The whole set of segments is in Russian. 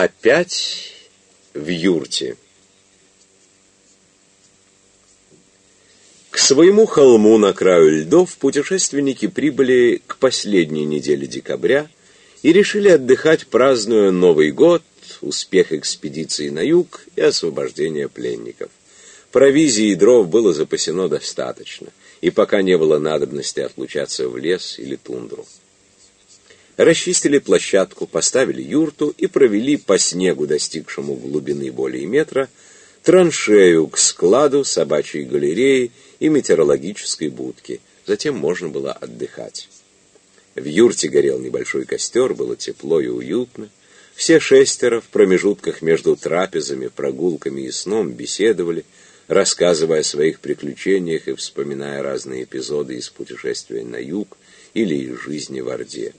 Опять в юрте. К своему холму на краю льдов путешественники прибыли к последней неделе декабря и решили отдыхать, празднуя Новый год, успех экспедиции на юг и освобождение пленников. Провизии и дров было запасено достаточно, и пока не было надобности отлучаться в лес или тундру. Расчистили площадку, поставили юрту и провели по снегу, достигшему глубины более метра, траншею к складу, собачьей галереи и метеорологической будки. Затем можно было отдыхать. В юрте горел небольшой костер, было тепло и уютно. Все шестеро в промежутках между трапезами, прогулками и сном беседовали, рассказывая о своих приключениях и вспоминая разные эпизоды из путешествия на юг или из жизни в Орде.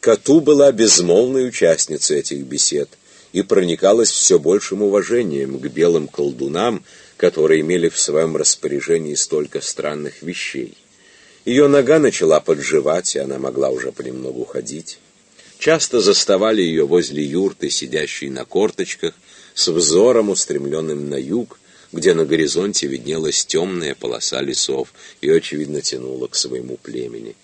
Кату была безмолвной участницей этих бесед и проникалась все большим уважением к белым колдунам, которые имели в своем распоряжении столько странных вещей. Ее нога начала подживать, и она могла уже понемногу ходить. Часто заставали ее возле юрты, сидящей на корточках, с взором устремленным на юг, где на горизонте виднелась темная полоса лесов и, очевидно, тянула к своему племени.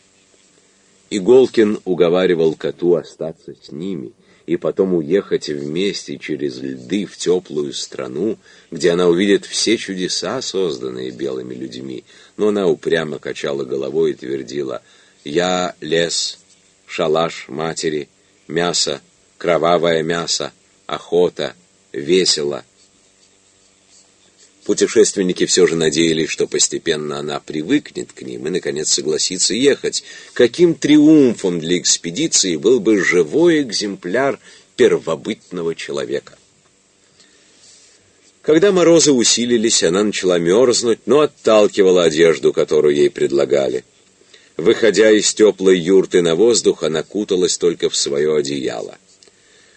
Иголкин уговаривал коту остаться с ними и потом уехать вместе через льды в теплую страну, где она увидит все чудеса, созданные белыми людьми. Но она упрямо качала головой и твердила «Я лес, шалаш матери, мясо, кровавое мясо, охота, весело». Путешественники все же надеялись, что постепенно она привыкнет к ним и, наконец, согласится ехать. Каким триумфом для экспедиции был бы живой экземпляр первобытного человека. Когда морозы усилились, она начала мерзнуть, но отталкивала одежду, которую ей предлагали. Выходя из теплой юрты на воздух, она куталась только в свое одеяло.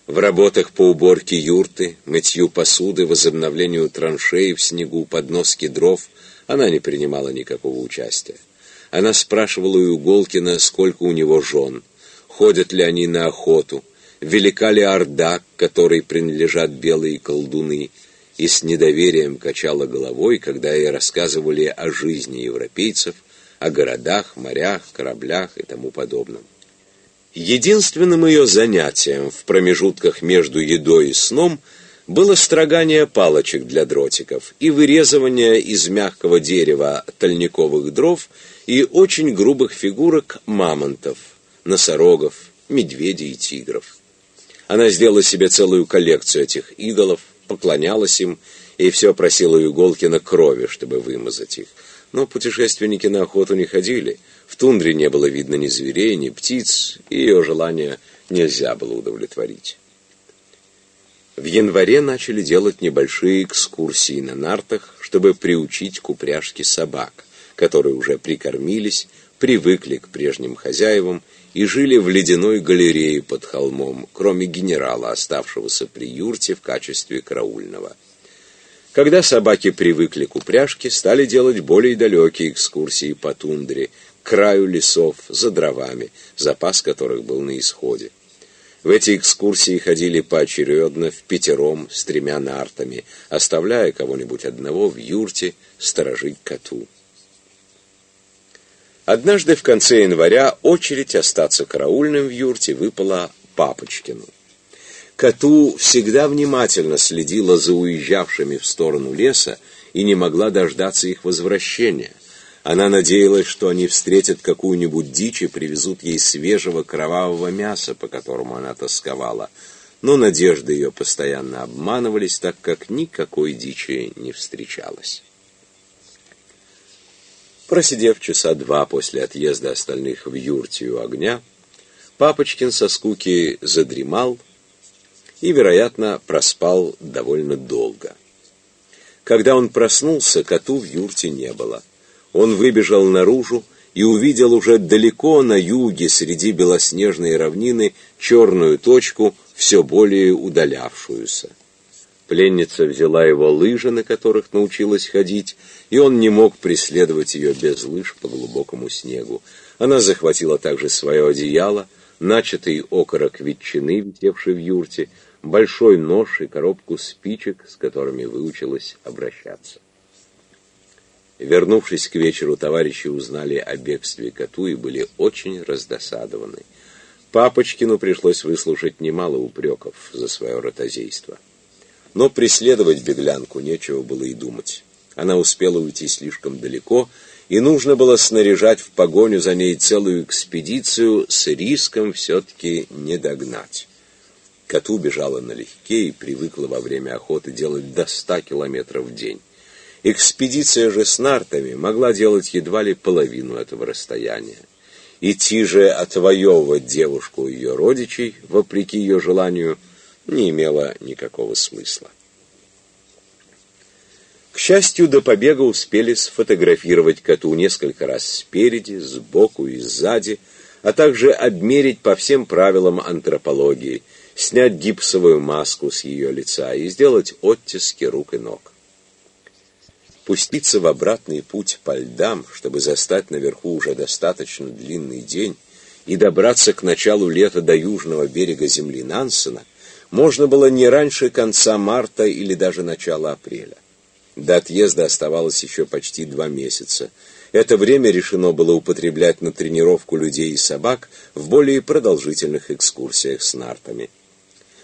В работах по уборке юрты, мытью посуды, возобновлению траншеи в снегу, подноске дров она не принимала никакого участия. Она спрашивала у Иголкина, сколько у него жен, ходят ли они на охоту, велика ли орда, которой принадлежат белые колдуны, и с недоверием качала головой, когда ей рассказывали о жизни европейцев, о городах, морях, кораблях и тому подобном. Единственным ее занятием в промежутках между едой и сном было строгание палочек для дротиков и вырезывание из мягкого дерева тальниковых дров и очень грубых фигурок мамонтов, носорогов, медведей и тигров. Она сделала себе целую коллекцию этих идолов, поклонялась им и все просила у Иголкина крови, чтобы вымазать их. Но путешественники на охоту не ходили – тундре не было видно ни зверей, ни птиц, и ее желание нельзя было удовлетворить. В январе начали делать небольшие экскурсии на нартах, чтобы приучить к упряжке собак, которые уже прикормились, привыкли к прежним хозяевам и жили в ледяной галерее под холмом, кроме генерала, оставшегося при юрте в качестве караульного. Когда собаки привыкли к упряжке, стали делать более далекие экскурсии по тундре, краю лесов, за дровами, запас которых был на исходе. В эти экскурсии ходили поочередно в пятером с тремя нартами, оставляя кого-нибудь одного в юрте сторожить коту. Однажды в конце января очередь остаться караульным в юрте выпала Папочкину. Коту всегда внимательно следила за уезжавшими в сторону леса и не могла дождаться их возвращения – она надеялась, что они встретят какую-нибудь дичь и привезут ей свежего кровавого мяса, по которому она тосковала. Но надежды ее постоянно обманывались, так как никакой дичи не встречалось. Просидев часа два после отъезда остальных в юрте у огня, Папочкин со скуки задремал и, вероятно, проспал довольно долго. Когда он проснулся, коту в юрте не было — он выбежал наружу и увидел уже далеко на юге среди белоснежной равнины черную точку, все более удалявшуюся. Пленница взяла его лыжи, на которых научилась ходить, и он не мог преследовать ее без лыж по глубокому снегу. Она захватила также свое одеяло, начатый окорок ветчины, висевший в юрте, большой нож и коробку спичек, с которыми выучилась обращаться. Вернувшись к вечеру, товарищи узнали о бегстве коту и были очень раздосадованы. Папочкину пришлось выслушать немало упреков за свое ротозейство. Но преследовать беглянку нечего было и думать. Она успела уйти слишком далеко, и нужно было снаряжать в погоню за ней целую экспедицию с риском все-таки не догнать. Коту бежала налегке и привыкла во время охоты делать до ста километров в день. Экспедиция же с нартами могла делать едва ли половину этого расстояния. Идти же отвоевывать девушку у ее родичей, вопреки ее желанию, не имело никакого смысла. К счастью, до побега успели сфотографировать коту несколько раз спереди, сбоку и сзади, а также обмерить по всем правилам антропологии, снять гипсовую маску с ее лица и сделать оттиски рук и ног. Пуститься в обратный путь по льдам, чтобы застать наверху уже достаточно длинный день и добраться к началу лета до южного берега земли Нансена, можно было не раньше конца марта или даже начала апреля. До отъезда оставалось еще почти два месяца. Это время решено было употреблять на тренировку людей и собак в более продолжительных экскурсиях с нартами.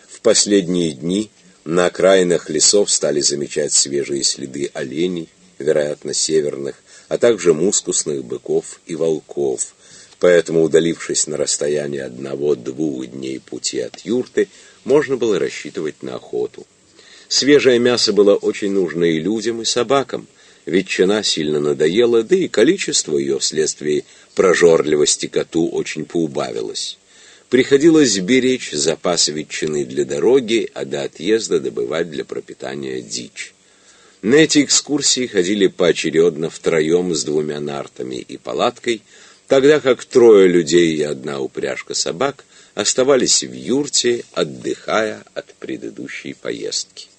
В последние дни на окраинах лесов стали замечать свежие следы оленей, вероятно, северных, а также мускусных быков и волков. Поэтому, удалившись на расстояние одного-двух дней пути от юрты, можно было рассчитывать на охоту. Свежее мясо было очень нужно и людям, и собакам. Ветчина сильно надоела, да и количество ее вследствие прожорливости коту очень поубавилось. Приходилось беречь запасы ветчины для дороги, а до отъезда добывать для пропитания дичь. На эти экскурсии ходили поочередно втроем с двумя нартами и палаткой, тогда как трое людей и одна упряжка собак оставались в юрте, отдыхая от предыдущей поездки.